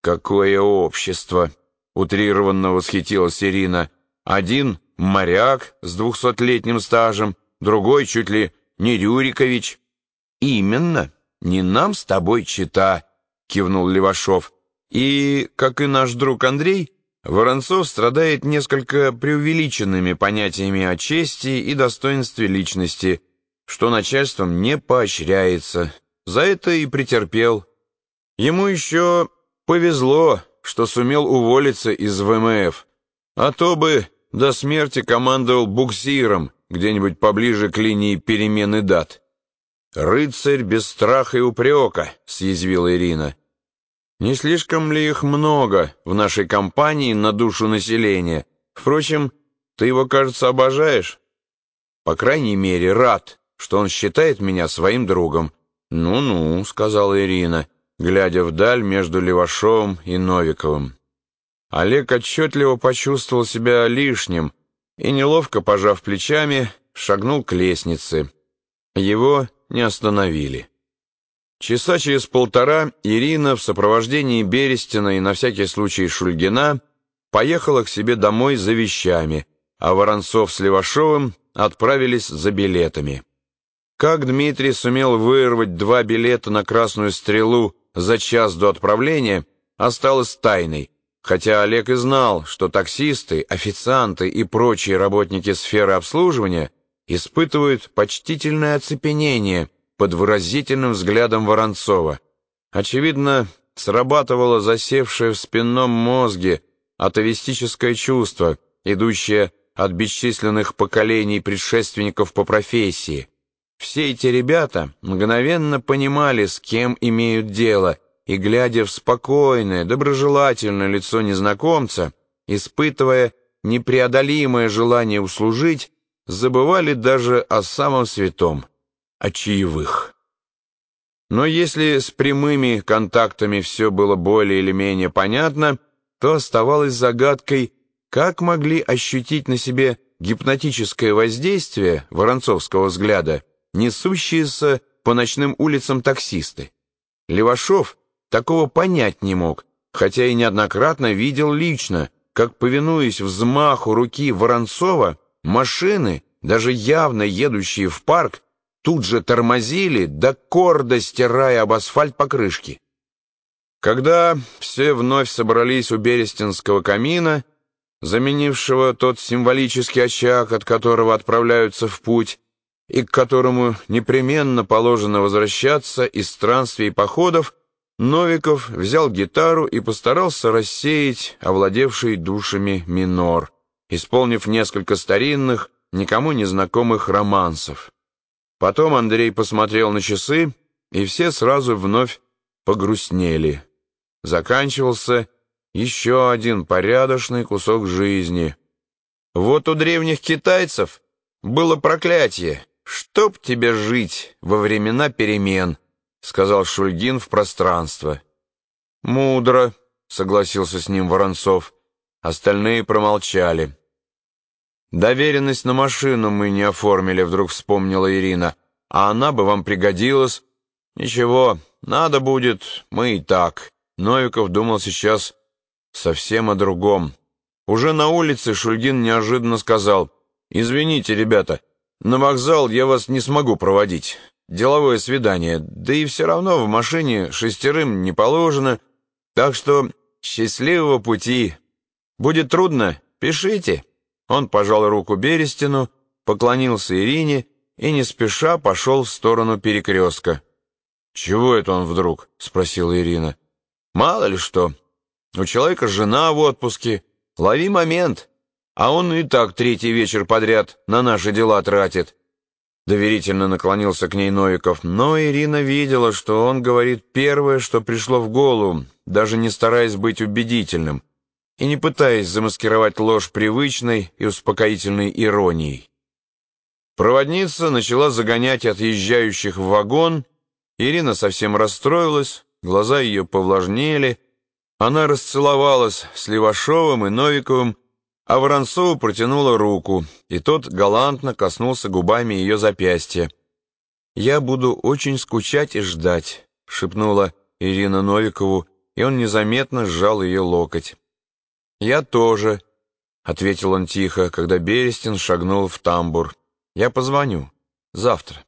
«Какое общество!» — утрированно восхитилась Ирина. «Один — моряк с двухсотлетним стажем, другой чуть ли не Рюрикович». «Именно, не нам с тобой чита», — кивнул Левашов. «И, как и наш друг Андрей, Воронцов страдает несколько преувеличенными понятиями о чести и достоинстве личности, что начальством не поощряется. За это и претерпел. Ему еще повезло, что сумел уволиться из ВМФ, а то бы до смерти командовал буксиром где-нибудь поближе к линии перемены дат. «Рыцарь без страха и упрека», — съязвила Ирина. «Не слишком ли их много в нашей компании на душу населения? Впрочем, ты его, кажется, обожаешь. По крайней мере, рад, что он считает меня своим другом». «Ну-ну», — сказала Ирина, глядя вдаль между Левашовым и Новиковым. Олег отчетливо почувствовал себя лишним и, неловко пожав плечами, шагнул к лестнице. Его не остановили. Часа через полтора Ирина в сопровождении Берестина и на всякий случай Шульгина поехала к себе домой за вещами, а Воронцов с Левашовым отправились за билетами. Как Дмитрий сумел вырвать два билета на «Красную стрелу» за час до отправления, осталось тайной, хотя Олег и знал, что таксисты, официанты и прочие работники сферы обслуживания испытывают почтительное оцепенение под выразительным взглядом Воронцова. Очевидно, срабатывало засевшее в спинном мозге атовистическое чувство, идущее от бесчисленных поколений предшественников по профессии. Все эти ребята мгновенно понимали, с кем имеют дело, и, глядя в спокойное, доброжелательное лицо незнакомца, испытывая непреодолимое желание услужить, забывали даже о самом святом, о чаевых. Но если с прямыми контактами все было более или менее понятно, то оставалось загадкой, как могли ощутить на себе гипнотическое воздействие воронцовского взгляда несущиеся по ночным улицам таксисты. Левашов такого понять не мог, хотя и неоднократно видел лично, как, повинуясь взмаху руки Воронцова, машины, даже явно едущие в парк, тут же тормозили, до корда стирая об асфальт покрышки. Когда все вновь собрались у Берестинского камина, заменившего тот символический очаг, от которого отправляются в путь, и к которому непременно положено возвращаться из странствий и походов, Новиков взял гитару и постарался рассеять овладевший душами минор, исполнив несколько старинных, никому не знакомых романсов. Потом Андрей посмотрел на часы, и все сразу вновь погрустнели. Заканчивался еще один порядочный кусок жизни. Вот у древних китайцев было проклятие «Чтоб тебе жить во времена перемен», — сказал Шульгин в пространство. «Мудро», — согласился с ним Воронцов. Остальные промолчали. «Доверенность на машину мы не оформили», — вдруг вспомнила Ирина. «А она бы вам пригодилась». «Ничего, надо будет, мы и так». Новиков думал сейчас совсем о другом. Уже на улице Шульгин неожиданно сказал, «Извините, ребята, на вокзал я вас не смогу проводить. Деловое свидание, да и все равно в машине шестерым не положено. Так что счастливого пути. Будет трудно, пишите». Он пожал руку Берестину, поклонился Ирине и не спеша пошел в сторону перекрестка. «Чего это он вдруг?» — спросила Ирина. «Мало ли что. У человека жена в отпуске. Лови момент а он и так третий вечер подряд на наши дела тратит». Доверительно наклонился к ней Новиков, но Ирина видела, что он говорит первое, что пришло в голову, даже не стараясь быть убедительным и не пытаясь замаскировать ложь привычной и успокоительной иронией. Проводница начала загонять отъезжающих в вагон, Ирина совсем расстроилась, глаза ее повлажнели, она расцеловалась с Левашовым и Новиковым, а Воронцову протянула руку, и тот галантно коснулся губами ее запястья. «Я буду очень скучать и ждать», — шепнула Ирина Новикову и он незаметно сжал ее локоть. «Я тоже», — ответил он тихо, когда Берестин шагнул в тамбур. «Я позвоню. Завтра».